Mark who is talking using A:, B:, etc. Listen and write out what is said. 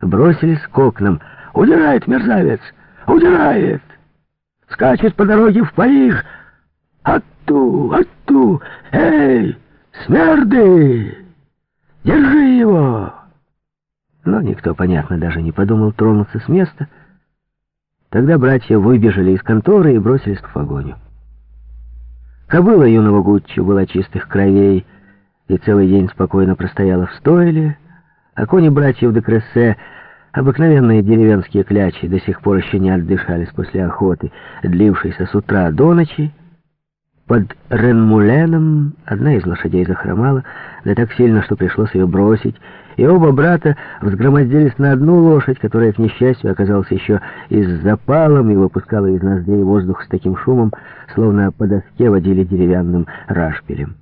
A: бросились к окнам. «Удирает мерзавец! Удирает! Скачет по дороге в Париж! Отту! Отту! Эй, смерды! Держи его!» Но никто, понятно, даже не подумал тронуться с места. Тогда братья выбежали из конторы и бросились к погоню. Кобыла юного Гуччо была чистых кровей и целый день спокойно простояла в стойле, а кони братьев де Крессе, обыкновенные деревенские клячи, до сих пор еще не отдышались после охоты, длившейся с утра до ночи, под Ренмуленом одна из лошадей захромала, да так сильно, что пришлось ее бросить, и оба брата взгромоздились на одну лошадь, которая, к несчастью, оказалась еще и с запалом и выпускала из ноздрей воздух с таким шумом, словно по доске водили деревянным рашпилем.